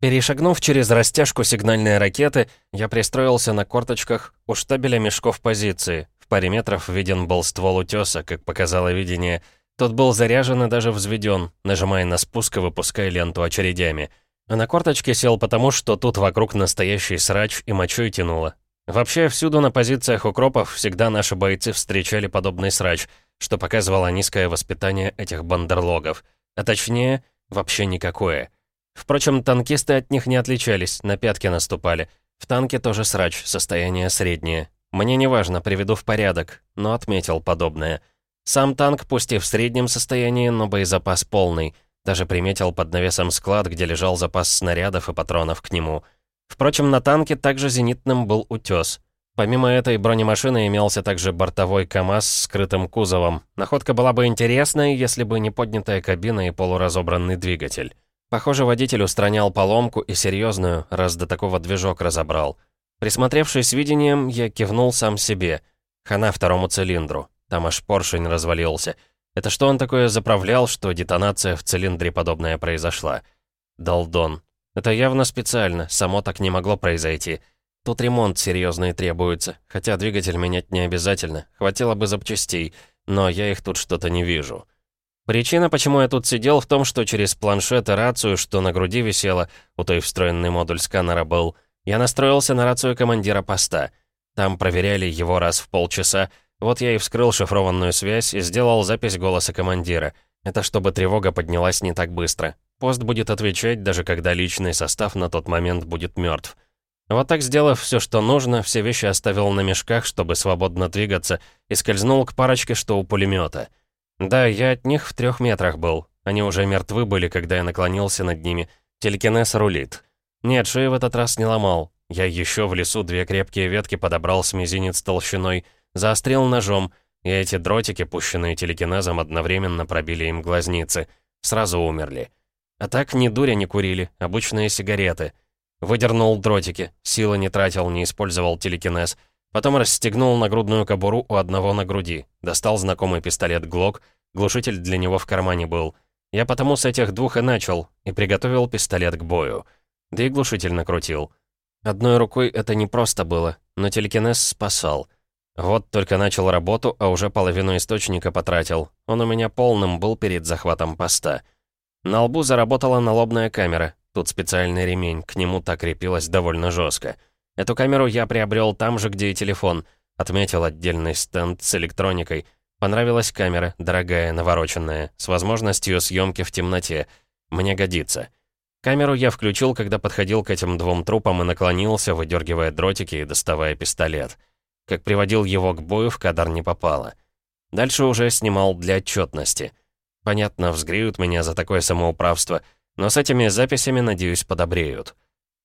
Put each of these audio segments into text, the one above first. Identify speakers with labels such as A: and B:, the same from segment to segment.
A: Перешагнув через растяжку сигнальной ракеты, я пристроился на корточках у штабеля мешков позиции. В паре метров виден был ствол утеса, как показало видение. Тот был заряжен и даже взведен, нажимая на спуск и выпуская ленту очередями. А на корточке сел потому, что тут вокруг настоящий срач и мочой тянуло. Вообще, всюду на позициях укропов всегда наши бойцы встречали подобный срач, что показывало низкое воспитание этих бандерлогов. А точнее, вообще никакое. Впрочем, танкисты от них не отличались, на пятки наступали. В танке тоже срач, состояние среднее. Мне не важно, приведу в порядок, но отметил подобное. Сам танк, пусть и в среднем состоянии, но боезапас полный. Даже приметил под навесом склад, где лежал запас снарядов и патронов к нему. Впрочем, на танке также зенитным был утес. Помимо этой бронемашины имелся также бортовой КАМАЗ с скрытым кузовом. Находка была бы интересной, если бы не поднятая кабина и полуразобранный двигатель. Похоже, водитель устранял поломку и серьезную, раз до такого движок разобрал. Присмотревшись видением, я кивнул сам себе. Хана второму цилиндру. Там аж поршень развалился. Это что он такое заправлял, что детонация в цилиндре подобная произошла? Долдон. Это явно специально, само так не могло произойти. Тут ремонт серьезный требуется, хотя двигатель менять не обязательно, хватило бы запчастей, но я их тут что-то не вижу. Причина, почему я тут сидел, в том, что через планшет и рацию, что на груди висела, у той встроенный модуль сканера был, я настроился на рацию командира поста. Там проверяли его раз в полчаса, вот я и вскрыл шифрованную связь и сделал запись голоса командира. Это чтобы тревога поднялась не так быстро. Пост будет отвечать, даже когда личный состав на тот момент будет мертв. Вот так сделав все, что нужно, все вещи оставил на мешках, чтобы свободно двигаться, и скользнул к парочке, что у пулемета. Да, я от них в трех метрах был. Они уже мертвы были, когда я наклонился над ними. Телекинез рулит. Нет, шею в этот раз не ломал. Я еще в лесу две крепкие ветки подобрал с мизинец толщиной, заострил ножом, и эти дротики, пущенные телекинезом, одновременно пробили им глазницы. Сразу умерли. А так ни дуря не курили, обычные сигареты. Выдернул дротики, силы не тратил, не использовал телекинез — Потом расстегнул нагрудную кобуру у одного на груди. Достал знакомый пистолет «Глок». Глушитель для него в кармане был. Я потому с этих двух и начал, и приготовил пистолет к бою. Да и глушитель накрутил. Одной рукой это не просто было, но телекинез спасал. Вот только начал работу, а уже половину источника потратил. Он у меня полным был перед захватом поста. На лбу заработала налобная камера. Тут специальный ремень, к нему так крепилась довольно жестко. Эту камеру я приобрел там же, где и телефон. Отметил отдельный стенд с электроникой. Понравилась камера, дорогая, навороченная, с возможностью съемки в темноте. Мне годится. Камеру я включил, когда подходил к этим двум трупам и наклонился, выдергивая дротики и доставая пистолет. Как приводил его к бою, в кадр не попало. Дальше уже снимал для отчетности. Понятно, взгреют меня за такое самоуправство, но с этими записями, надеюсь, подобреют.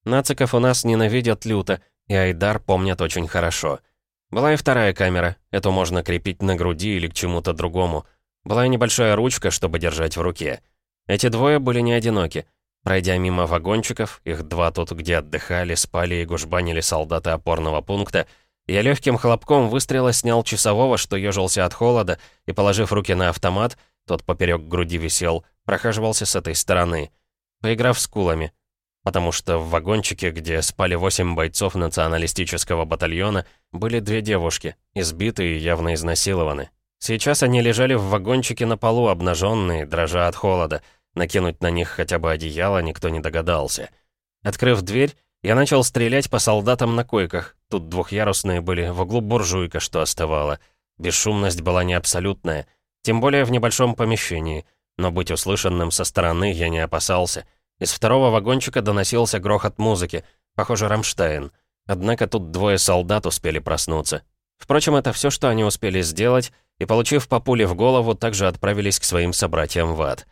A: Нациков у нас ненавидят люто, и Айдар помнят очень хорошо. Была и вторая камера, эту можно крепить на груди или к чему-то другому. Была и небольшая ручка, чтобы держать в руке. Эти двое были не одиноки. Пройдя мимо вагончиков, их два тут, где отдыхали, спали и гужбанили солдаты опорного пункта, я легким хлопком выстрела снял часового, что ежился от холода, и, положив руки на автомат, тот поперек груди висел, прохаживался с этой стороны. Поиграв с кулами, потому что в вагончике, где спали восемь бойцов националистического батальона, были две девушки, избитые и явно изнасилованы. Сейчас они лежали в вагончике на полу, обнаженные, дрожа от холода. Накинуть на них хотя бы одеяло никто не догадался. Открыв дверь, я начал стрелять по солдатам на койках. Тут двухъярусные были, в углу буржуйка, что оставало. Бесшумность была не абсолютная, тем более в небольшом помещении. Но быть услышанным со стороны я не опасался — из второго вагончика доносился грохот музыки, похоже, Рамштайн. Однако тут двое солдат успели проснуться. Впрочем, это все, что они успели сделать, и, получив по пуле в голову, также отправились к своим собратьям в ад.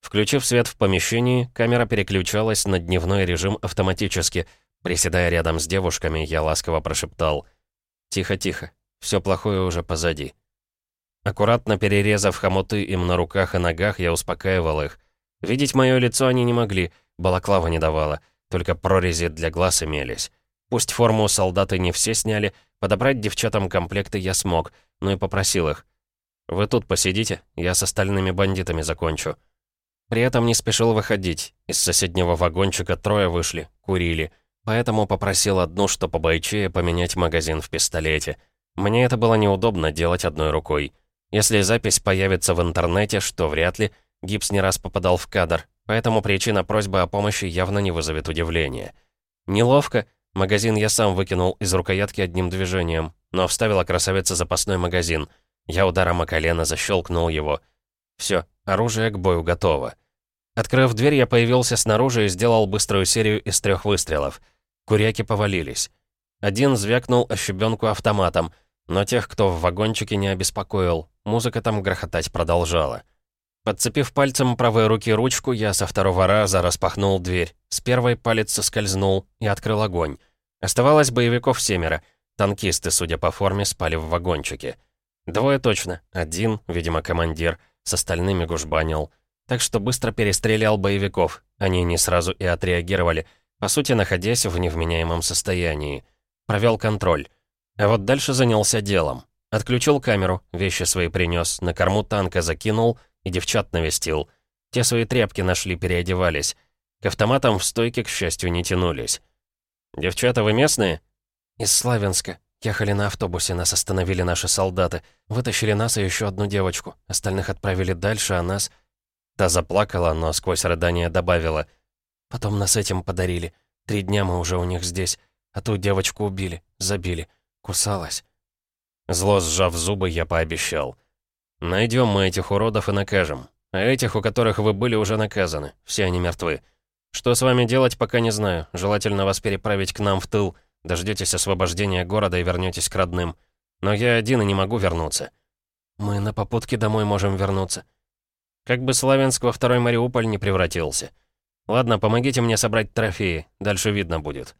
A: Включив свет в помещении, камера переключалась на дневной режим автоматически. Приседая рядом с девушками, я ласково прошептал «Тихо-тихо, все плохое уже позади». Аккуратно перерезав хомуты им на руках и ногах, я успокаивал их. Видеть мое лицо они не могли, балаклава не давала, только прорези для глаз имелись. Пусть форму солдаты не все сняли, подобрать девчатам комплекты я смог, но и попросил их. «Вы тут посидите, я с остальными бандитами закончу». При этом не спешил выходить. Из соседнего вагончика трое вышли, курили. Поэтому попросил одну, что побойчее, поменять магазин в пистолете. Мне это было неудобно делать одной рукой. Если запись появится в интернете, что вряд ли, гипс не раз попадал в кадр, поэтому причина просьбы о помощи явно не вызовет удивления. Неловко, магазин я сам выкинул из рукоятки одним движением, но вставила красавица запасной магазин. Я ударом о колено защелкнул его. Все, оружие к бою готово. Открыв дверь, я появился снаружи и сделал быструю серию из трех выстрелов. Куряки повалились. Один звякнул о щебенку автоматом, но тех, кто в вагончике, не обеспокоил. Музыка там грохотать продолжала. Подцепив пальцем правой руки ручку, я со второго раза распахнул дверь. С первой палец соскользнул и открыл огонь. Оставалось боевиков семеро. Танкисты, судя по форме, спали в вагончике. Двое точно. Один, видимо, командир. С остальными гужбанил. Так что быстро перестрелял боевиков. Они не сразу и отреагировали, по сути, находясь в невменяемом состоянии. Провел контроль. А вот дальше занялся делом. Отключил камеру, вещи свои принес, на корму танка закинул и девчат навестил. Те свои тряпки нашли, переодевались. К автоматам в стойке, к счастью, не тянулись. «Девчата, вы местные?» «Из Славянска. Ехали на автобусе, нас остановили наши солдаты. Вытащили нас и еще одну девочку. Остальных отправили дальше, а нас...» Та заплакала, но сквозь рыдание добавила. «Потом нас этим подарили. Три дня мы уже у них здесь. А ту девочку убили, забили. Кусалась». Зло сжав зубы, я пообещал. Найдем мы этих уродов и накажем. А этих, у которых вы были, уже наказаны. Все они мертвы. Что с вами делать, пока не знаю. Желательно вас переправить к нам в тыл. Дождетесь освобождения города и вернетесь к родным. Но я один и не могу вернуться. Мы на попутке домой можем вернуться. Как бы Славянск во второй Мариуполь не превратился. Ладно, помогите мне собрать трофеи. Дальше видно будет.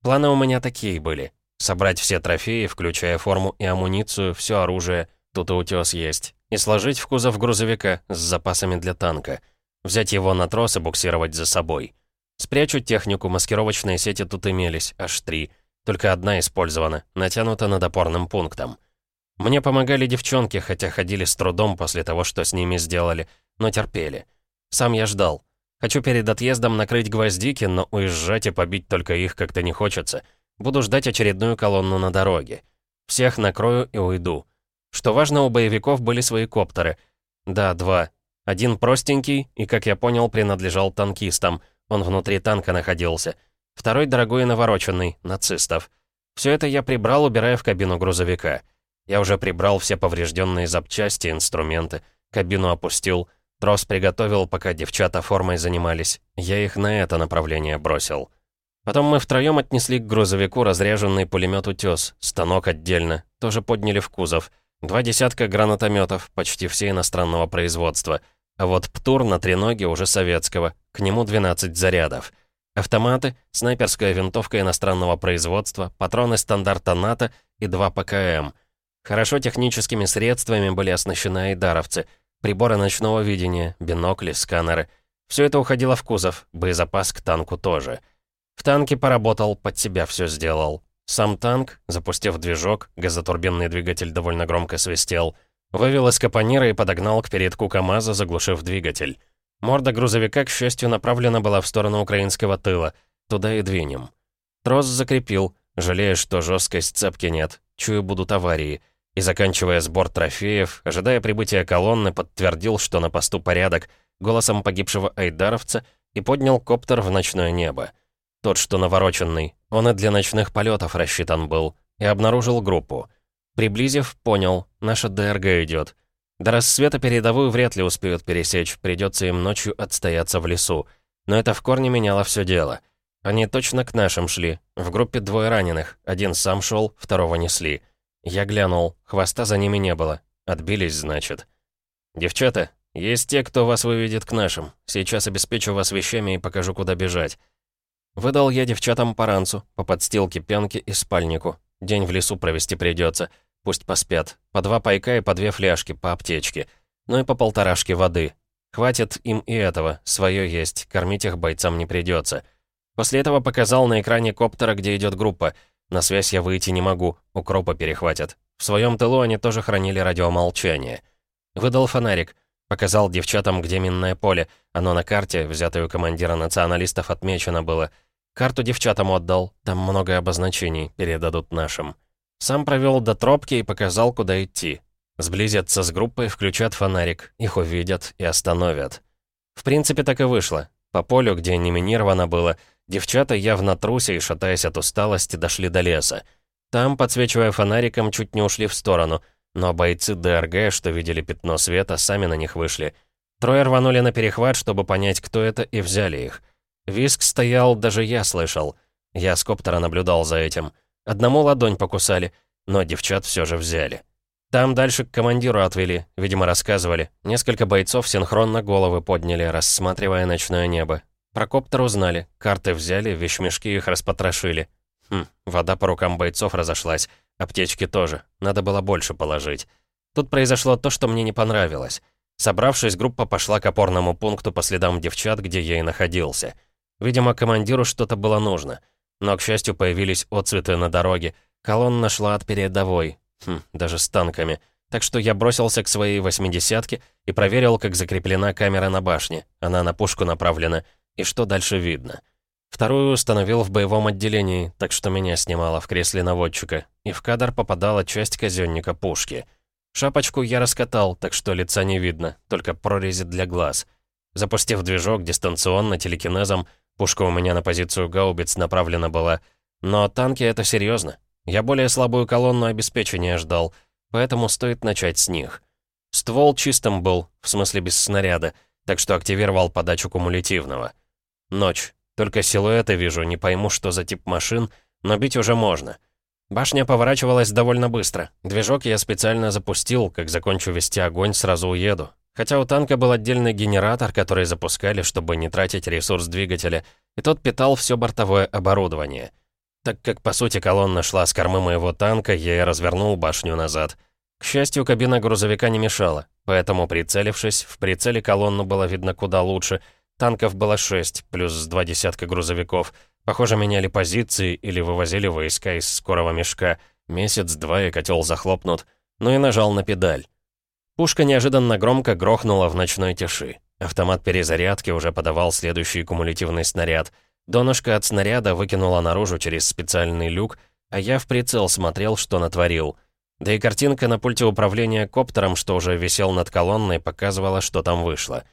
A: Планы у меня такие были. Собрать все трофеи, включая форму и амуницию, все оружие — тут и утес есть, и сложить в кузов грузовика с запасами для танка. Взять его на трос и буксировать за собой. Спрячу технику, маскировочные сети тут имелись, аж три. Только одна использована, натянута над опорным пунктом. Мне помогали девчонки, хотя ходили с трудом после того, что с ними сделали, но терпели. Сам я ждал. Хочу перед отъездом накрыть гвоздики, но уезжать и побить только их как-то не хочется. Буду ждать очередную колонну на дороге. Всех накрою и уйду. Что важно, у боевиков были свои коптеры. Да, два. Один простенький и, как я понял, принадлежал танкистам. Он внутри танка находился. Второй дорогой и навороченный, нацистов. Все это я прибрал, убирая в кабину грузовика. Я уже прибрал все поврежденные запчасти, инструменты. Кабину опустил. Трос приготовил, пока девчата формой занимались. Я их на это направление бросил. Потом мы втроем отнесли к грузовику разряженный пулемет «Утес», станок отдельно, тоже подняли в кузов — Два десятка гранатометов, почти все иностранного производства. А вот ПТУР на треноге уже советского, к нему 12 зарядов. Автоматы, снайперская винтовка иностранного производства, патроны стандарта НАТО и два ПКМ. Хорошо техническими средствами были оснащены айдаровцы. Приборы ночного видения, бинокли, сканеры. Все это уходило в кузов, боезапас к танку тоже. В танке поработал, под себя все сделал. Сам танк, запустив движок, газотурбинный двигатель довольно громко свистел, вывел из капонира и подогнал к передку КамАЗа, заглушив двигатель. Морда грузовика, к счастью, направлена была в сторону украинского тыла. Туда и двинем. Трос закрепил, жалея, что жесткой сцепки нет. Чую, будут аварии. И заканчивая сбор трофеев, ожидая прибытия колонны, подтвердил, что на посту порядок, голосом погибшего айдаровца, и поднял коптер в ночное небо. Тот, что навороченный. Он и для ночных полетов рассчитан был. И обнаружил группу. Приблизив, понял, наша ДРГ идет. До рассвета передовую вряд ли успеют пересечь, придется им ночью отстояться в лесу. Но это в корне меняло все дело. Они точно к нашим шли. В группе двое раненых. Один сам шел, второго несли. Я глянул, хвоста за ними не было. Отбились, значит. «Девчата, есть те, кто вас выведет к нашим. Сейчас обеспечу вас вещами и покажу, куда бежать. Выдал я девчатам по ранцу, по подстилке пенки и спальнику. День в лесу провести придется. Пусть поспят. По два пайка и по две фляжки, по аптечке. Ну и по полторашке воды. Хватит им и этого, свое есть, кормить их бойцам не придется. После этого показал на экране коптера, где идет группа. На связь я выйти не могу, укропа перехватят. В своем тылу они тоже хранили радиомолчание. Выдал фонарик. Показал девчатам, где минное поле. Оно на карте, взятой у командира националистов, отмечено было. Карту девчатам отдал. Там много обозначений, передадут нашим. Сам провел до тропки и показал, куда идти. Сблизятся с группой, включат фонарик. Их увидят и остановят. В принципе, так и вышло. По полю, где не минировано было, девчата явно труся и, шатаясь от усталости, дошли до леса. Там, подсвечивая фонариком, чуть не ушли в сторону — но бойцы ДРГ, что видели пятно света, сами на них вышли. Трое рванули на перехват, чтобы понять, кто это, и взяли их. Виск стоял, даже я слышал. Я с коптера наблюдал за этим. Одному ладонь покусали, но девчат все же взяли. Там дальше к командиру отвели, видимо, рассказывали. Несколько бойцов синхронно головы подняли, рассматривая ночное небо. Про коптер узнали, карты взяли, вещмешки их распотрошили. Хм, вода по рукам бойцов разошлась. Аптечки тоже. Надо было больше положить. Тут произошло то, что мне не понравилось. Собравшись, группа пошла к опорному пункту по следам девчат, где я и находился. Видимо, командиру что-то было нужно. Но, к счастью, появились отцветы на дороге. Колонна шла от передовой. Хм, даже с танками. Так что я бросился к своей восьмидесятке и проверил, как закреплена камера на башне. Она на пушку направлена. И что дальше видно. Вторую установил в боевом отделении, так что меня снимало в кресле наводчика, и в кадр попадала часть казённика пушки. Шапочку я раскатал, так что лица не видно, только прорези для глаз. Запустив движок дистанционно телекинезом, пушка у меня на позицию гаубиц направлена была. Но танки — это серьезно. Я более слабую колонну обеспечения ждал, поэтому стоит начать с них. Ствол чистым был, в смысле без снаряда, так что активировал подачу кумулятивного. Ночь. Только силуэты вижу, не пойму, что за тип машин, но бить уже можно. Башня поворачивалась довольно быстро. Движок я специально запустил, как закончу вести огонь, сразу уеду. Хотя у танка был отдельный генератор, который запускали, чтобы не тратить ресурс двигателя, и тот питал все бортовое оборудование. Так как, по сути, колонна шла с кормы моего танка, я и развернул башню назад. К счастью, кабина грузовика не мешала, поэтому, прицелившись, в прицеле колонну было видно куда лучше — Танков было шесть, плюс два десятка грузовиков. Похоже, меняли позиции или вывозили войска из скорого мешка. Месяц-два и котел захлопнут. Ну и нажал на педаль. Пушка неожиданно громко грохнула в ночной тиши. Автомат перезарядки уже подавал следующий кумулятивный снаряд. Донышко от снаряда выкинуло наружу через специальный люк, а я в прицел смотрел, что натворил. Да и картинка на пульте управления коптером, что уже висел над колонной, показывала, что там вышло.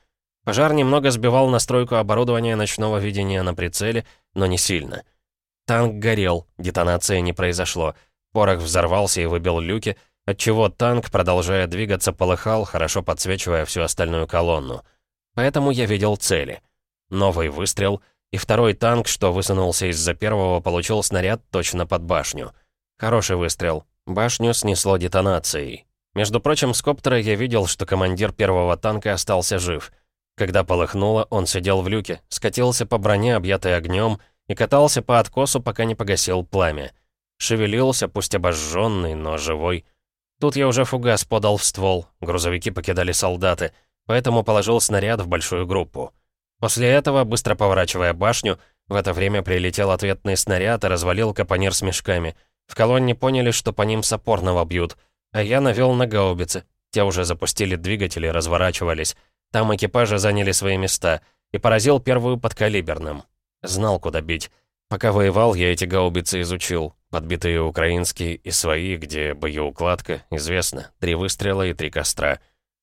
A: Пожар немного сбивал настройку оборудования ночного видения на прицеле, но не сильно. Танк горел, детонации не произошло. Порох взорвался и выбил люки, отчего танк, продолжая двигаться, полыхал, хорошо подсвечивая всю остальную колонну. Поэтому я видел цели. Новый выстрел, и второй танк, что высунулся из-за первого, получил снаряд точно под башню. Хороший выстрел. Башню снесло детонацией. Между прочим, с коптера я видел, что командир первого танка остался жив — когда полыхнуло, он сидел в люке, скатился по броне, объятой огнем, и катался по откосу, пока не погасил пламя. Шевелился, пусть обожженный, но живой. Тут я уже фугас подал в ствол, грузовики покидали солдаты, поэтому положил снаряд в большую группу. После этого, быстро поворачивая башню, в это время прилетел ответный снаряд и развалил капонир с мешками. В колонне поняли, что по ним с опорного бьют, а я навел на гаубицы. Те уже запустили двигатели, разворачивались. Там экипажи заняли свои места и поразил первую подкалиберным. Знал, куда бить. Пока воевал, я эти гаубицы изучил. Подбитые украинские и свои, где боеукладка, известно. Три выстрела и три костра.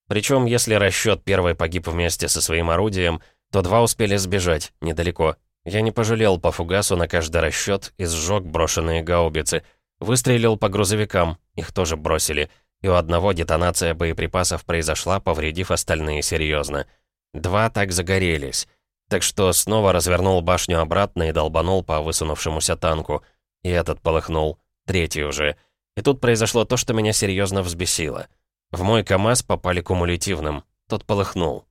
A: Причем, если расчет первый погиб вместе со своим орудием, то два успели сбежать, недалеко. Я не пожалел по фугасу на каждый расчет и сжег брошенные гаубицы. Выстрелил по грузовикам, их тоже бросили и у одного детонация боеприпасов произошла, повредив остальные серьезно. Два так загорелись. Так что снова развернул башню обратно и долбанул по высунувшемуся танку. И этот полыхнул. Третий уже. И тут произошло то, что меня серьезно взбесило. В мой КАМАЗ попали кумулятивным. Тот полыхнул.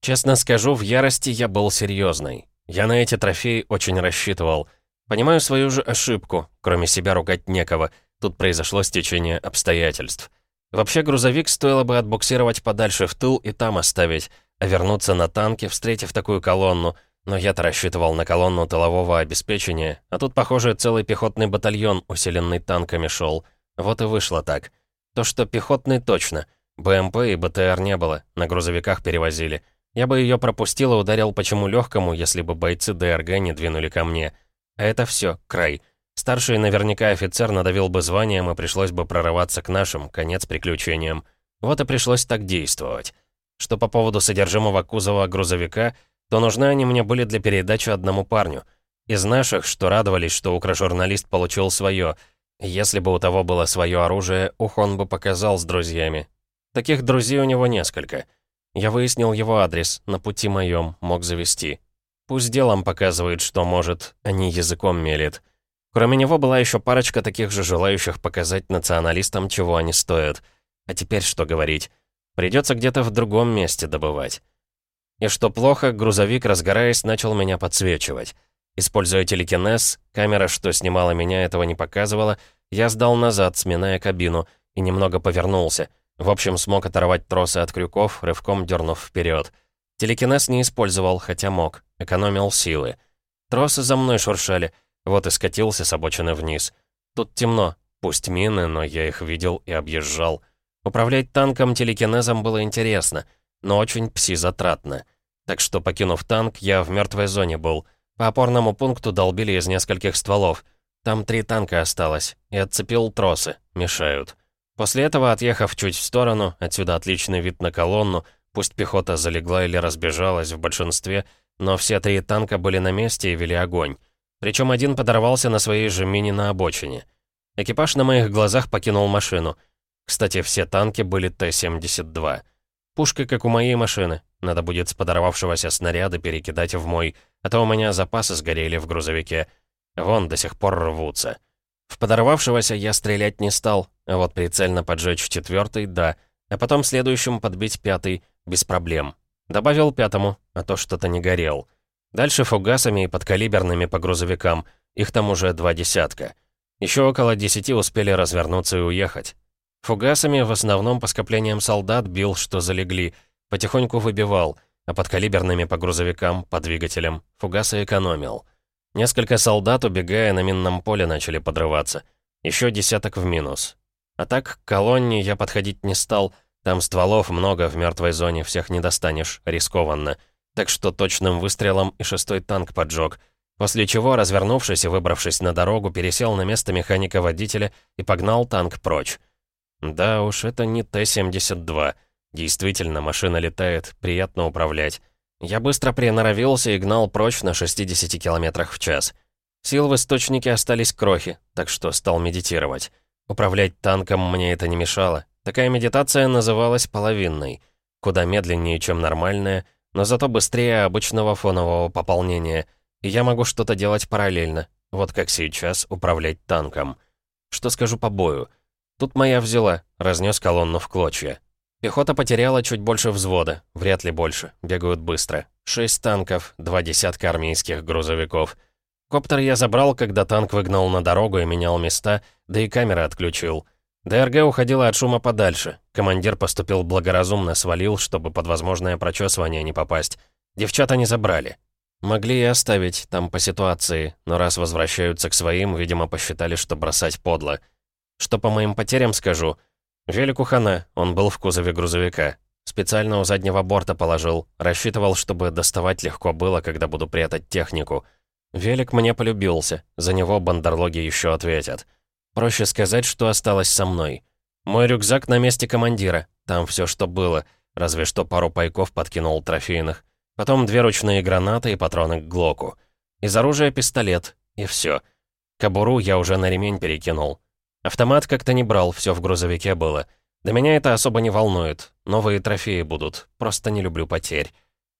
A: Честно скажу, в ярости я был серьезный. Я на эти трофеи очень рассчитывал. Понимаю свою же ошибку. Кроме себя ругать некого. Тут произошло стечение обстоятельств. Вообще грузовик стоило бы отбуксировать подальше в тыл и там оставить, а вернуться на танке, встретив такую колонну. Но я-то рассчитывал на колонну тылового обеспечения, а тут, похоже, целый пехотный батальон, усиленный танками, шел. Вот и вышло так. То, что пехотный точно, БМП и БТР не было, на грузовиках перевозили. Я бы ее пропустил и ударил почему легкому, если бы бойцы ДРГ не двинули ко мне. А это все, край. Старший наверняка офицер надавил бы званием, и пришлось бы прорываться к нашим, конец приключениям. Вот и пришлось так действовать. Что по поводу содержимого кузова грузовика, то нужны они мне были для передачи одному парню. Из наших, что радовались, что укрожурналист получил свое. Если бы у того было свое оружие, ух он бы показал с друзьями. Таких друзей у него несколько. Я выяснил его адрес, на пути моем, мог завести. Пусть делом показывает, что может, а не языком мелет. Кроме него была еще парочка таких же желающих показать националистам, чего они стоят. А теперь что говорить? Придется где-то в другом месте добывать. И что плохо, грузовик, разгораясь, начал меня подсвечивать. Используя телекинез, камера, что снимала меня, этого не показывала, я сдал назад, сминая кабину, и немного повернулся. В общем, смог оторвать тросы от крюков, рывком дернув вперед. Телекинез не использовал, хотя мог, экономил силы. Тросы за мной шуршали, вот и скатился с обочины вниз. Тут темно, пусть мины, но я их видел и объезжал. Управлять танком телекинезом было интересно, но очень пси-затратно. Так что, покинув танк, я в мертвой зоне был. По опорному пункту долбили из нескольких стволов. Там три танка осталось, и отцепил тросы, мешают. После этого, отъехав чуть в сторону, отсюда отличный вид на колонну, пусть пехота залегла или разбежалась в большинстве, но все три танка были на месте и вели огонь. Причем один подорвался на своей же мини на обочине. Экипаж на моих глазах покинул машину — кстати, все танки были Т-72. Пушка, как у моей машины. Надо будет с подорвавшегося снаряда перекидать в мой, а то у меня запасы сгорели в грузовике. Вон, до сих пор рвутся. В подорвавшегося я стрелять не стал, а вот прицельно поджечь четвертый, да, а потом следующим подбить пятый, без проблем. Добавил пятому, а то что-то не горел. Дальше фугасами и подкалиберными по грузовикам, их там уже два десятка. Еще около десяти успели развернуться и уехать. Фугасами, в основном по скоплениям солдат, бил, что залегли. Потихоньку выбивал, а подкалиберными по грузовикам, по двигателям, фугасы экономил. Несколько солдат, убегая на минном поле, начали подрываться. Еще десяток в минус. А так, к колонне я подходить не стал. Там стволов много в мертвой зоне, всех не достанешь, рискованно. Так что точным выстрелом и шестой танк поджег. После чего, развернувшись и выбравшись на дорогу, пересел на место механика-водителя и погнал танк прочь. Да уж, это не Т-72. Действительно, машина летает, приятно управлять. Я быстро приноровился и гнал прочь на 60 км в час. Сил в источнике остались крохи, так что стал медитировать. Управлять танком мне это не мешало. Такая медитация называлась половинной. Куда медленнее, чем нормальная, но зато быстрее обычного фонового пополнения. И я могу что-то делать параллельно, вот как сейчас управлять танком. Что скажу по бою? Тут моя взяла, разнес колонну в клочья. Пехота потеряла чуть больше взвода, вряд ли больше, бегают быстро. Шесть танков, два десятка армейских грузовиков. Коптер я забрал, когда танк выгнал на дорогу и менял места, да и камеры отключил. ДРГ уходила от шума подальше. Командир поступил благоразумно, свалил, чтобы под возможное прочесывание не попасть. Девчата не забрали. Могли и оставить, там по ситуации, но раз возвращаются к своим, видимо, посчитали, что бросать подло. Что по моим потерям скажу? Велику хана, он был в кузове грузовика. Специально у заднего борта положил. Рассчитывал, чтобы доставать легко было, когда буду прятать технику. Велик мне полюбился. За него бандерлоги еще ответят. Проще сказать, что осталось со мной. Мой рюкзак на месте командира. Там все, что было. Разве что пару пайков подкинул трофейных. Потом две ручные гранаты и патроны к Глоку. Из оружия пистолет. И все. Кобуру я уже на ремень перекинул. Автомат как-то не брал, все в грузовике было. Да меня это особо не волнует. Новые трофеи будут. Просто не люблю потерь.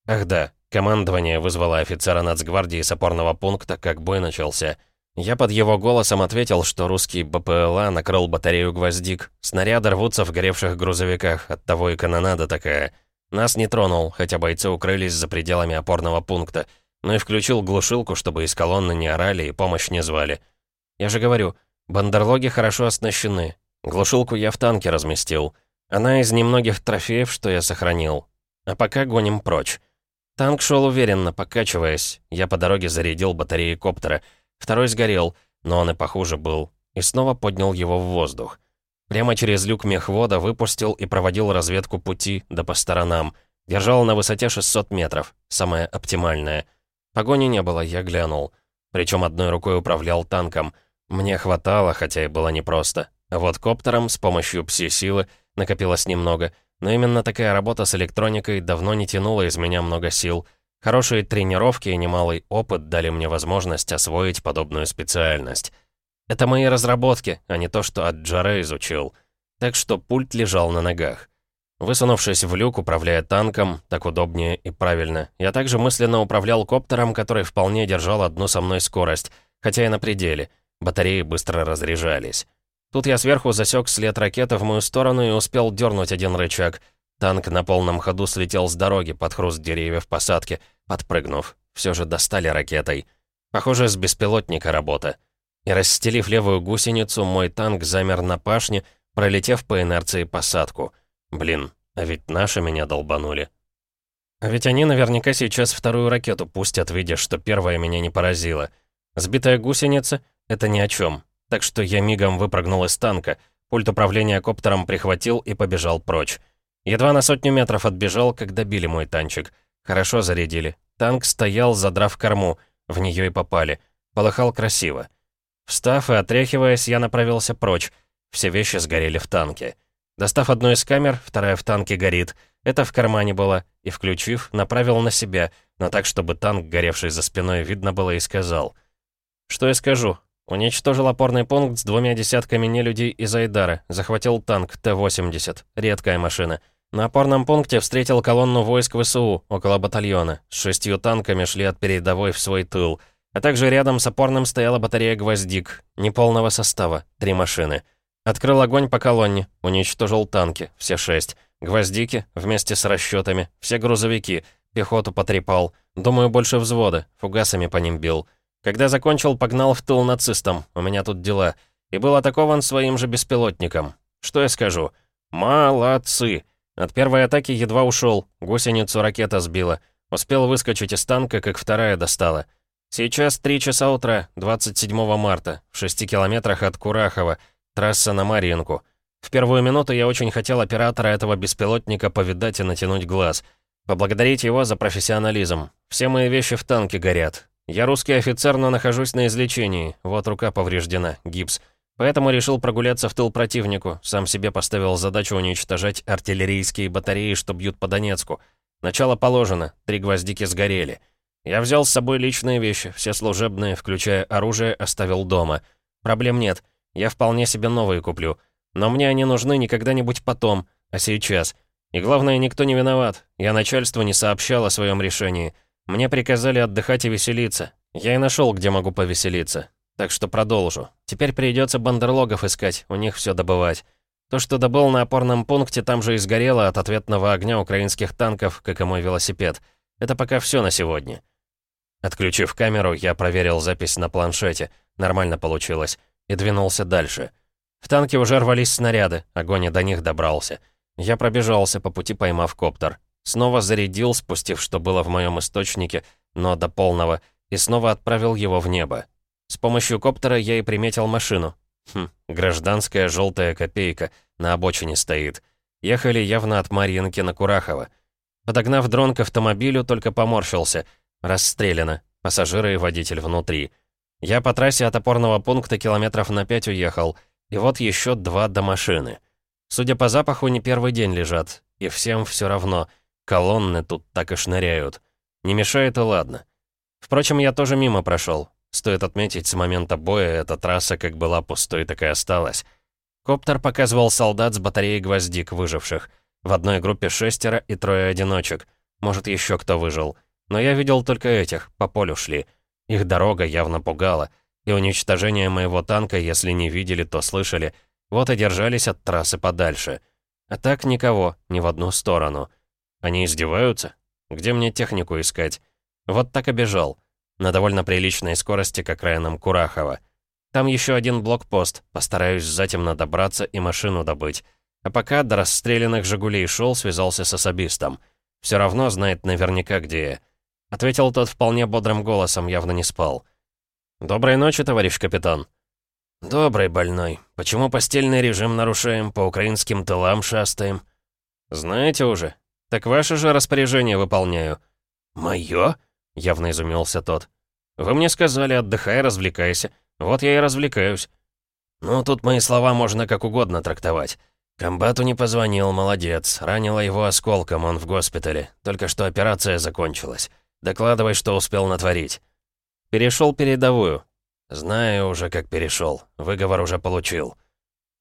A: Ах да, командование вызвало офицера нацгвардии с опорного пункта, как бой начался. Я под его голосом ответил, что русский БПЛА накрыл батарею гвоздик. Снаряды рвутся в горевших грузовиках, оттого и канонада такая. Нас не тронул, хотя бойцы укрылись за пределами опорного пункта. Но и включил глушилку, чтобы из колонны не орали и помощь не звали. Я же говорю, Бандерлоги хорошо оснащены. Глушилку я в танке разместил. Она из немногих трофеев, что я сохранил. А пока гоним прочь. Танк шел уверенно, покачиваясь. Я по дороге зарядил батареи коптера. Второй сгорел, но он и похуже был. И снова поднял его в воздух. Прямо через люк мехвода выпустил и проводил разведку пути, да по сторонам. Держал на высоте 600 метров, самое оптимальное. Погони не было, я глянул. Причем одной рукой управлял танком. Мне хватало, хотя и было непросто. А вот коптером с помощью пси-силы накопилось немного. Но именно такая работа с электроникой давно не тянула из меня много сил. Хорошие тренировки и немалый опыт дали мне возможность освоить подобную специальность. Это мои разработки, а не то, что от Джара изучил. Так что пульт лежал на ногах. Высунувшись в люк, управляя танком, так удобнее и правильно, я также мысленно управлял коптером, который вполне держал одну со мной скорость, хотя и на пределе. Батареи быстро разряжались. Тут я сверху засек след ракеты в мою сторону и успел дернуть один рычаг. Танк на полном ходу слетел с дороги под хруст деревьев посадки — подпрыгнув. Все же достали ракетой. Похоже, с беспилотника работа. И расстелив левую гусеницу, мой танк замер на пашне, пролетев по инерции посадку. Блин, а ведь наши меня долбанули. А ведь они наверняка сейчас вторую ракету пустят, видя, что первая меня не поразила. Сбитая гусеница — это ни о чем. Так что я мигом выпрыгнул из танка, пульт управления коптером прихватил и побежал прочь. Едва на сотню метров отбежал, как добили мой танчик — Хорошо зарядили. Танк стоял, задрав корму. В нее и попали. Полыхал красиво. Встав и отряхиваясь, я направился прочь. Все вещи сгорели в танке. Достав одну из камер, вторая в танке горит. Это в кармане было. И, включив, направил на себя, но так, чтобы танк, горевший за спиной, видно было и сказал. Что я скажу? Уничтожил опорный пункт с двумя десятками нелюдей из Айдара. Захватил танк Т-80. Редкая машина. На опорном пункте встретил колонну войск ВСУ, около батальона. С шестью танками шли от передовой в свой тыл. А также рядом с опорным стояла батарея «Гвоздик», неполного состава, три машины. Открыл огонь по колонне, уничтожил танки, все шесть. «Гвоздики» вместе с расчетами, все грузовики, пехоту потрепал. Думаю, больше взвода, фугасами по ним бил. Когда закончил, погнал в тыл нацистам, у меня тут дела. И был атакован своим же беспилотником. Что я скажу? Молодцы! От первой атаки едва ушел, гусеницу ракета сбила. Успел выскочить из танка, как вторая достала. Сейчас 3 часа утра, 27 марта, в 6 километрах от Курахова, трасса на Марьинку. В первую минуту я очень хотел оператора этого беспилотника повидать и натянуть глаз. Поблагодарить его за профессионализм. Все мои вещи в танке горят. Я русский офицер, но нахожусь на излечении. Вот рука повреждена, гипс. Поэтому решил прогуляться в тыл противнику, сам себе поставил задачу уничтожать артиллерийские батареи, что бьют по Донецку. Начало положено, три гвоздики сгорели. Я взял с собой личные вещи, все служебные, включая оружие, оставил дома. Проблем нет, я вполне себе новые куплю. Но мне они нужны не когда-нибудь потом, а сейчас. И главное, никто не виноват. Я начальству не сообщал о своем решении. Мне приказали отдыхать и веселиться. Я и нашел, где могу повеселиться. Так что продолжу. Теперь придется бандерлогов искать, у них все добывать. То, что добыл на опорном пункте, там же и сгорело от ответного огня украинских танков, как и мой велосипед. Это пока все на сегодня. Отключив камеру, я проверил запись на планшете. Нормально получилось. И двинулся дальше. В танке уже рвались снаряды, огонь и до них добрался. Я пробежался, по пути поймав коптер. Снова зарядил, спустив, что было в моем источнике, но до полного, и снова отправил его в небо. С помощью коптера я и приметил машину. Хм, гражданская желтая копейка, на обочине стоит. Ехали явно от Марьинки на Курахово. Подогнав дрон к автомобилю, только поморщился. Расстреляно. Пассажиры и водитель внутри. Я по трассе от опорного пункта километров на пять уехал. И вот еще два до машины. Судя по запаху, не первый день лежат. И всем все равно. Колонны тут так и шныряют. Не мешает и ладно. Впрочем, я тоже мимо прошел. Стоит отметить, с момента боя эта трасса как была пустой, так и осталась. Коптер показывал солдат с батареей гвоздик выживших. В одной группе шестеро и трое одиночек. Может, еще кто выжил. Но я видел только этих, по полю шли. Их дорога явно пугала. И уничтожение моего танка, если не видели, то слышали. Вот и держались от трассы подальше. А так никого, ни в одну сторону. Они издеваются? Где мне технику искать? Вот так и бежал на довольно приличной скорости к окраинам Курахова. Там еще один блокпост, постараюсь затемно добраться и машину добыть. А пока до расстрелянных «Жигулей» шел, связался с особистом. Все равно знает наверняка, где я. Ответил тот вполне бодрым голосом, явно не спал. «Доброй ночи, товарищ капитан». «Добрый больной. Почему постельный режим нарушаем, по украинским тылам шастаем?» «Знаете уже. Так ваше же распоряжение выполняю». «Моё?» — явно изумился тот. «Вы мне сказали, отдыхай, развлекайся. Вот я и развлекаюсь». «Ну, тут мои слова можно как угодно трактовать. Комбату не позвонил, молодец. Ранило его осколком, он в госпитале. Только что операция закончилась. Докладывай, что успел натворить». «Перешел передовую». «Знаю уже, как перешел. Выговор уже получил».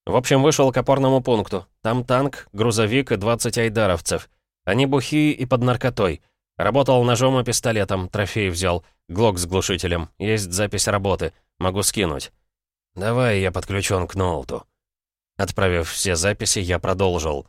A: В общем, вышел к опорному пункту. Там танк, грузовик и 20 айдаровцев. Они бухие и под наркотой. Работал ножом и пистолетом, трофей взял. Глок с глушителем. Есть запись работы. Могу скинуть. «Давай, я подключен к ноуту». Отправив все записи, я продолжил.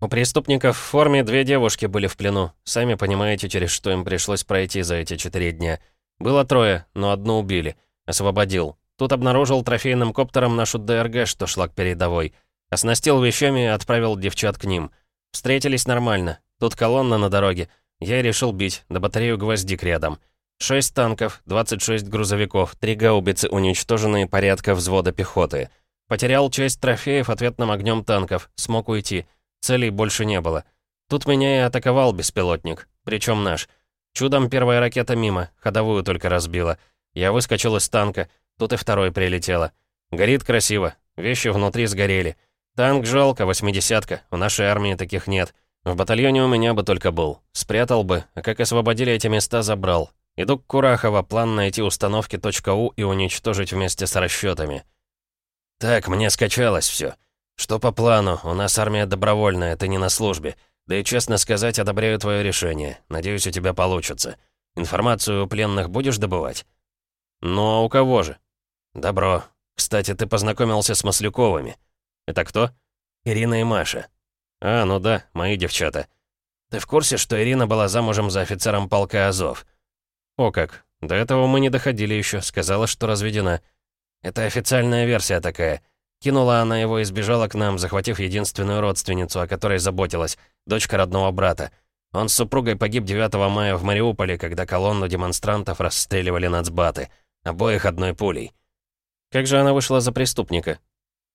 A: У преступников в форме две девушки были в плену. Сами понимаете, через что им пришлось пройти за эти четыре дня. Было трое, но одну убили. Освободил. Тут обнаружил трофейным коптером нашу ДРГ, что шла к передовой. Оснастил вещами и отправил девчат к ним. Встретились нормально. Тут колонна на дороге. Я решил бить, до батарею гвоздик рядом. Шесть танков, 26 грузовиков, три гаубицы уничтоженные порядка взвода пехоты. Потерял часть трофеев ответным огнем танков, смог уйти. Целей больше не было. Тут меня и атаковал беспилотник, причем наш. Чудом первая ракета мимо, ходовую только разбила. Я выскочил из танка, тут и второй прилетело. Горит красиво, вещи внутри сгорели. Танк жалко, восьмидесятка, в нашей армии таких нет. В батальоне у меня бы только был. Спрятал бы, а как освободили эти места, забрал. Иду к Курахово, план найти установки .у и уничтожить вместе с расчетами. «Так, мне скачалось все. Что по плану? У нас армия добровольная, ты не на службе. Да и, честно сказать, одобряю твое решение. Надеюсь, у тебя получится. Информацию у пленных будешь добывать?» «Ну, а у кого же?» «Добро. Кстати, ты познакомился с Маслюковыми». «Это кто?» «Ирина и Маша». «А, ну да, мои девчата». «Ты в курсе, что Ирина была замужем за офицером полка Азов?» «О как. До этого мы не доходили еще. Сказала, что разведена». Это официальная версия такая. Кинула она его и сбежала к нам, захватив единственную родственницу, о которой заботилась, дочка родного брата. Он с супругой погиб 9 мая в Мариуполе, когда колонну демонстрантов расстреливали нацбаты. Обоих одной пулей. Как же она вышла за преступника?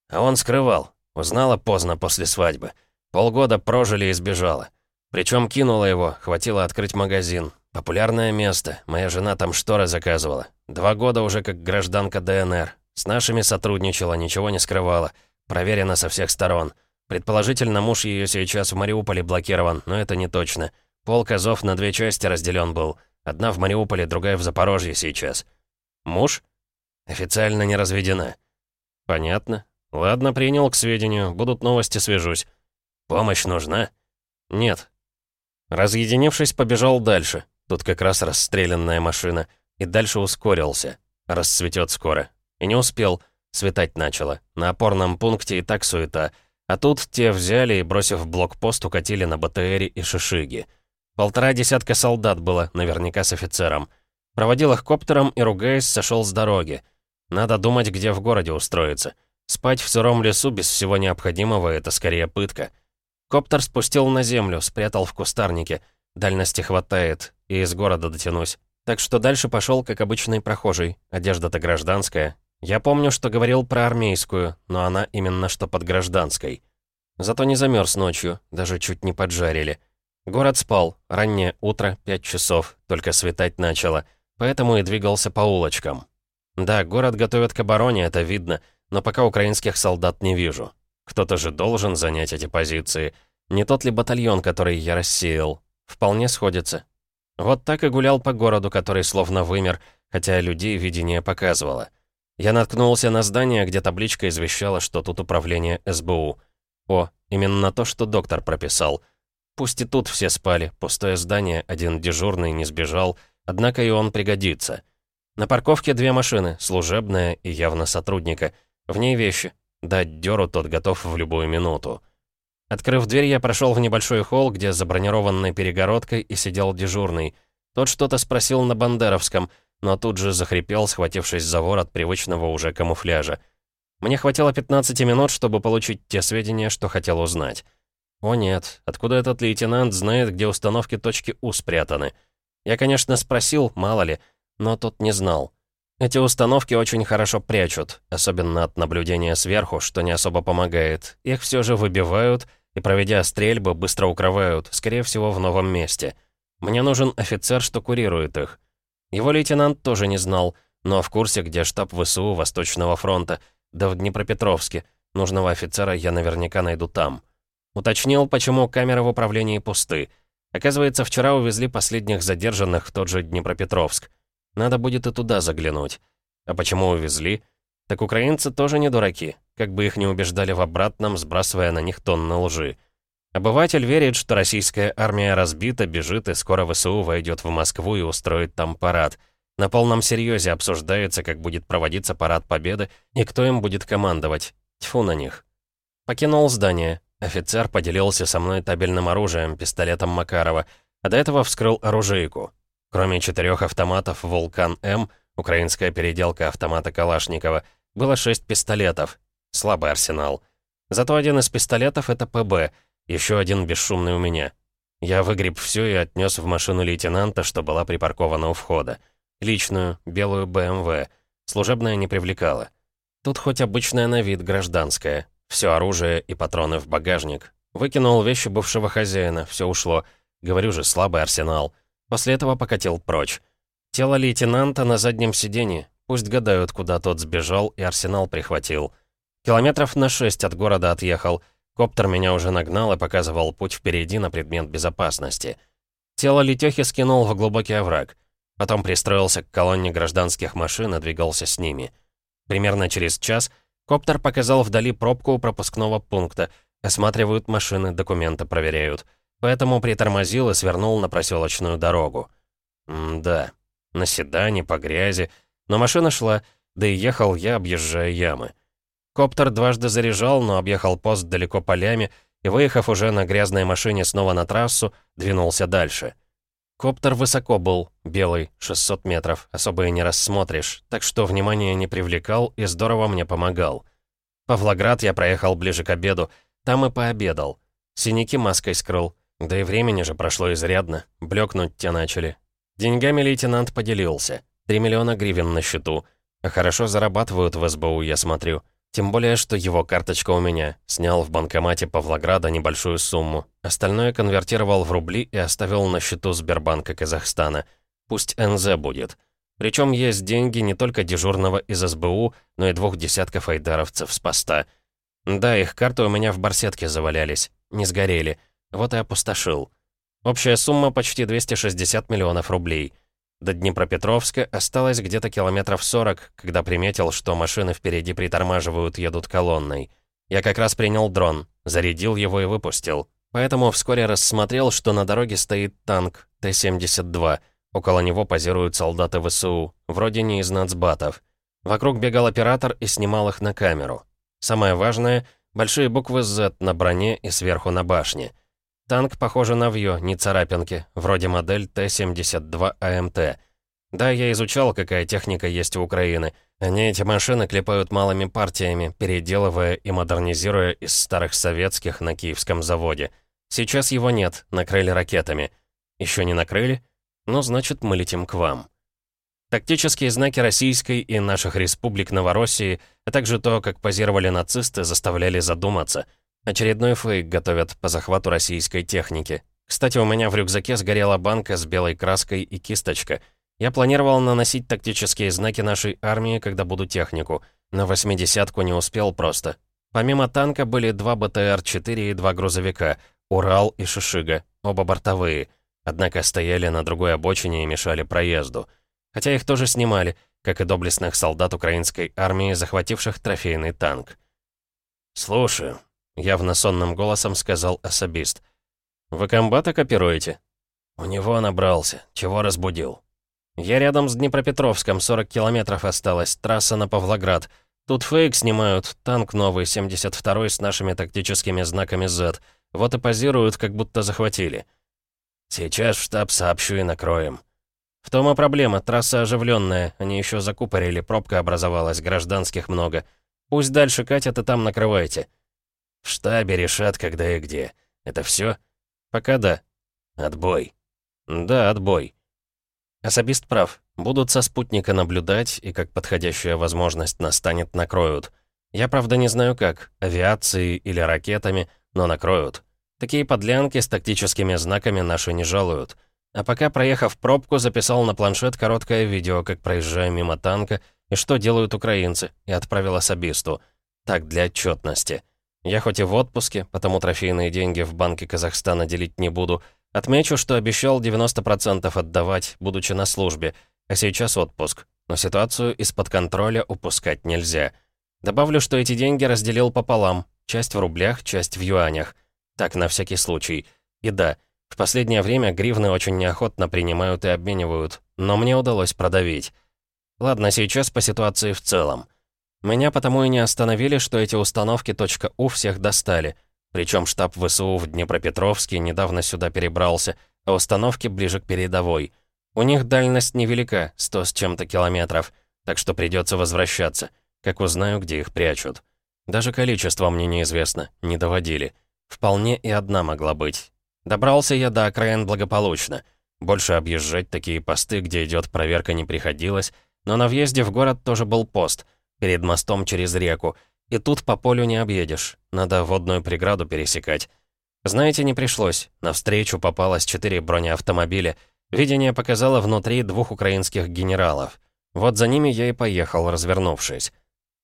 A: А он скрывал. Узнала поздно после свадьбы. Полгода прожили и сбежала. Причем кинула его, хватило открыть магазин. Популярное место. Моя жена там шторы заказывала. Два года уже как гражданка ДНР. С нашими сотрудничала, ничего не скрывала. Проверено со всех сторон. Предположительно, муж ее сейчас в Мариуполе блокирован, но это не точно. Полк Азов на две части разделен был. Одна в Мариуполе, другая в Запорожье сейчас. Муж? Официально не разведена. Понятно. Ладно, принял к сведению. Будут новости, свяжусь. Помощь нужна? Нет. Разъединившись, побежал дальше. Тут как раз расстрелянная машина. И дальше ускорился. Расцветет скоро. И не успел. Светать начало. На опорном пункте и так суета. А тут те взяли и, бросив блокпост, укатили на БТРе и Шишиги. Полтора десятка солдат было, наверняка с офицером. Проводил их коптером и, ругаясь, сошел с дороги. Надо думать, где в городе устроиться. Спать в сыром лесу без всего необходимого — это скорее пытка. Коптер спустил на землю, спрятал в кустарнике. Дальности хватает, и из города дотянусь. Так что дальше пошел как обычный прохожий. Одежда-то гражданская. Я помню, что говорил про армейскую, но она именно что под гражданской. Зато не замерз ночью, даже чуть не поджарили. Город спал, раннее утро, пять часов, только светать начало, поэтому и двигался по улочкам. Да, город готовят к обороне, это видно, но пока украинских солдат не вижу. Кто-то же должен занять эти позиции. Не тот ли батальон, который я рассеял? Вполне сходится. Вот так и гулял по городу, который словно вымер, хотя людей видение показывало. Я наткнулся на здание, где табличка извещала, что тут управление СБУ. О, именно то, что доктор прописал. Пусть и тут все спали, пустое здание, один дежурный не сбежал, однако и он пригодится. На парковке две машины, служебная и явно сотрудника. В ней вещи. Дать дёру тот готов в любую минуту. Открыв дверь, я прошел в небольшой холл, где за бронированной перегородкой и сидел дежурный. Тот что-то спросил на бандеровском, но тут же захрипел, схватившись за ворот привычного уже камуфляжа. Мне хватило 15 минут, чтобы получить те сведения, что хотел узнать. О нет, откуда этот лейтенант знает, где установки точки У спрятаны? Я, конечно, спросил, мало ли, но тот не знал. Эти установки очень хорошо прячут, особенно от наблюдения сверху, что не особо помогает. Их все же выбивают и, проведя стрельбы, быстро укрывают, скорее всего, в новом месте. Мне нужен офицер, что курирует их. Его лейтенант тоже не знал, но в курсе, где штаб ВСУ Восточного фронта, да в Днепропетровске. Нужного офицера я наверняка найду там. Уточнил, почему камеры в управлении пусты. Оказывается, вчера увезли последних задержанных в тот же Днепропетровск. Надо будет и туда заглянуть. А почему увезли? Так украинцы тоже не дураки, как бы их не убеждали в обратном, сбрасывая на них тонны лжи. Обыватель верит, что российская армия разбита, бежит, и скоро ВСУ войдет в Москву и устроит там парад. На полном серьезе обсуждается, как будет проводиться парад Победы и кто им будет командовать. Тьфу на них. Покинул здание. Офицер поделился со мной табельным оружием, пистолетом Макарова, а до этого вскрыл оружейку. Кроме четырех автоматов «Вулкан-М», украинская переделка автомата Калашникова, было шесть пистолетов. Слабый арсенал. Зато один из пистолетов — это ПБ, еще один бесшумный у меня. Я выгреб все и отнес в машину лейтенанта, что была припаркована у входа. Личную, белую БМВ. Служебная не привлекала. Тут хоть обычная на вид гражданская. Все оружие и патроны в багажник. Выкинул вещи бывшего хозяина, все ушло. Говорю же, слабый арсенал. После этого покатил прочь. Тело лейтенанта на заднем сиденье. Пусть гадают, куда тот сбежал и арсенал прихватил. Километров на шесть от города отъехал. Коптер меня уже нагнал и показывал путь впереди на предмет безопасности. Тело Летехи скинул в глубокий овраг. Потом пристроился к колонне гражданских машин и двигался с ними. Примерно через час коптер показал вдали пробку у пропускного пункта. Осматривают машины, документы проверяют. Поэтому притормозил и свернул на проселочную дорогу. М-да, на седане, по грязи. Но машина шла, да и ехал я, объезжая ямы. Коптер дважды заряжал, но объехал пост далеко полями и, выехав уже на грязной машине снова на трассу, двинулся дальше. Коптер высоко был, белый, 600 метров, особо и не рассмотришь, так что внимание не привлекал и здорово мне помогал. Павлоград я проехал ближе к обеду, там и пообедал. Синяки маской скрыл, да и времени же прошло изрядно, блекнуть те начали. Деньгами лейтенант поделился. 3 миллиона гривен на счету. А хорошо зарабатывают в СБУ, я смотрю. Тем более, что его карточка у меня. Снял в банкомате Павлограда небольшую сумму. Остальное конвертировал в рубли и оставил на счету Сбербанка Казахстана. Пусть НЗ будет. Причем есть деньги не только дежурного из СБУ, но и двух десятков айдаровцев с поста. Да, их карты у меня в барсетке завалялись. Не сгорели. Вот и опустошил. Общая сумма почти 260 миллионов рублей. До Днепропетровска осталось где-то километров 40, когда приметил, что машины впереди притормаживают, едут колонной. Я как раз принял дрон, зарядил его и выпустил. Поэтому вскоре рассмотрел, что на дороге стоит танк Т-72. Около него позируют солдаты ВСУ, вроде не из нацбатов. Вокруг бегал оператор и снимал их на камеру. Самое важное — большие буквы Z на броне и сверху на башне — Танк похоже на вьё, не царапинки, вроде модель Т-72 АМТ. Да, я изучал, какая техника есть у Украины. Они эти машины клепают малыми партиями, переделывая и модернизируя из старых советских на киевском заводе. Сейчас его нет, накрыли ракетами. Еще не накрыли? Ну, значит, мы летим к вам. Тактические знаки российской и наших республик Новороссии, а также то, как позировали нацисты, заставляли задуматься — Очередной фейк готовят по захвату российской техники. Кстати, у меня в рюкзаке сгорела банка с белой краской и кисточка. Я планировал наносить тактические знаки нашей армии, когда буду технику. На восьмидесятку не успел просто. Помимо танка были два БТР-4 и два грузовика, Урал и Шишига, оба бортовые. Однако стояли на другой обочине и мешали проезду. Хотя их тоже снимали, как и доблестных солдат украинской армии, захвативших трофейный танк. «Слушаю», Явно сонным голосом сказал особист. «Вы комбата копируете?» «У него набрался. Чего разбудил?» «Я рядом с Днепропетровском, 40 километров осталось, трасса на Павлоград. Тут фейк снимают, танк новый, 72-й с нашими тактическими знаками Z. Вот и позируют, как будто захватили». «Сейчас в штаб сообщу и накроем». «В том и проблема, трасса оживленная, они еще закупорили, пробка образовалась, гражданских много. Пусть дальше катят и там накрывайте». В штабе решат, когда и где. Это все? Пока да. Отбой. Да, отбой. Особист прав. Будут со спутника наблюдать, и как подходящая возможность настанет, накроют. Я, правда, не знаю как, авиацией или ракетами, но накроют. Такие подлянки с тактическими знаками наши не жалуют. А пока, проехав пробку, записал на планшет короткое видео, как проезжаю мимо танка, и что делают украинцы, и отправил особисту. Так, для отчетности. Я хоть и в отпуске, потому трофейные деньги в Банке Казахстана делить не буду, Отмечу, что обещал 90% отдавать, будучи на службе, а сейчас отпуск. Но ситуацию из-под контроля упускать нельзя. Добавлю, что эти деньги разделил пополам. Часть в рублях, часть в юанях. Так, на всякий случай. И да, в последнее время гривны очень неохотно принимают и обменивают, но мне удалось продавить. Ладно, сейчас по ситуации в целом. Меня потому и не остановили, что эти установки .у всех достали — причем штаб ВСУ в Днепропетровске недавно сюда перебрался, а установки ближе к передовой. У них дальность невелика, 100 с чем-то километров, так что придется возвращаться, как узнаю, где их прячут. Даже количество мне неизвестно, не доводили. Вполне и одна могла быть. Добрался я до окраин благополучно. Больше объезжать такие посты, где идет проверка, не приходилось, но на въезде в город тоже был пост, перед мостом через реку, и тут по полю не объедешь. Надо водную преграду пересекать. Знаете, не пришлось. Навстречу попалось четыре бронеавтомобиля. Видение показало внутри двух украинских генералов. Вот за ними я и поехал, развернувшись.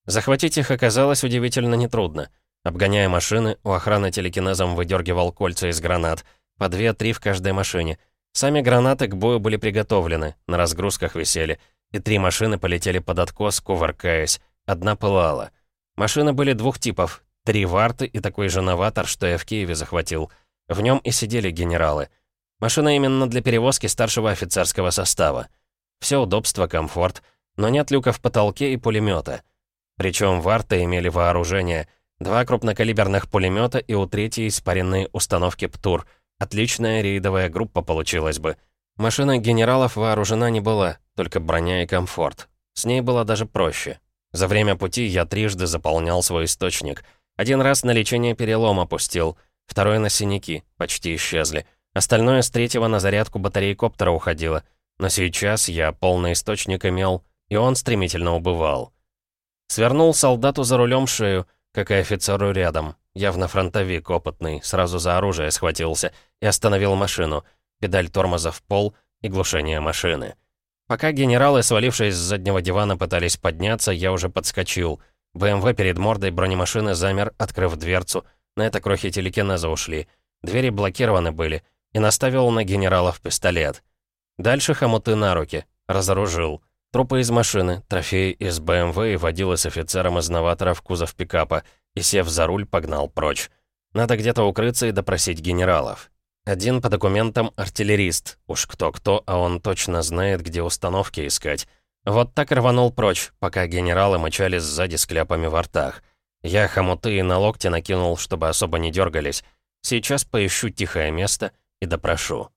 A: Захватить их оказалось удивительно нетрудно. Обгоняя машины, у охраны телекинезом выдергивал кольца из гранат. По две-три в каждой машине. Сами гранаты к бою были приготовлены, на разгрузках висели. И три машины полетели под откос, кувыркаясь. Одна пылала. Машины были двух типов. Три варты и такой же новатор, что я в Киеве захватил. В нем и сидели генералы. Машина именно для перевозки старшего офицерского состава. Все удобство, комфорт, но нет люка в потолке и пулемета. Причем варты имели вооружение. Два крупнокалиберных пулемета и у третьей спаренные установки ПТУР. Отличная рейдовая группа получилась бы. Машина генералов вооружена не была, только броня и комфорт. С ней было даже проще. За время пути я трижды заполнял свой источник. Один раз на лечение перелом опустил, второй на синяки, почти исчезли. Остальное с третьего на зарядку батареи коптера уходило. Но сейчас я полный источник имел, и он стремительно убывал. Свернул солдату за рулем шею, как и офицеру рядом. Явно фронтовик опытный, сразу за оружие схватился и остановил машину. Педаль тормоза в пол и глушение машины. Пока генералы, свалившись с заднего дивана, пытались подняться, я уже подскочил. БМВ перед мордой бронемашины замер, открыв дверцу. На это крохи телекинеза ушли. Двери блокированы были. И наставил на генералов пистолет. Дальше хомуты на руки. Разоружил. Трупы из машины, трофеи из БМВ и водила с офицером из новатора в кузов пикапа. И, сев за руль, погнал прочь. Надо где-то укрыться и допросить генералов. Один по документам артиллерист. Уж кто-кто, а он точно знает, где установки искать. Вот так рванул прочь, пока генералы мычали сзади с кляпами во ртах. Я хомуты и на локти накинул, чтобы особо не дергались. Сейчас поищу тихое место и допрошу.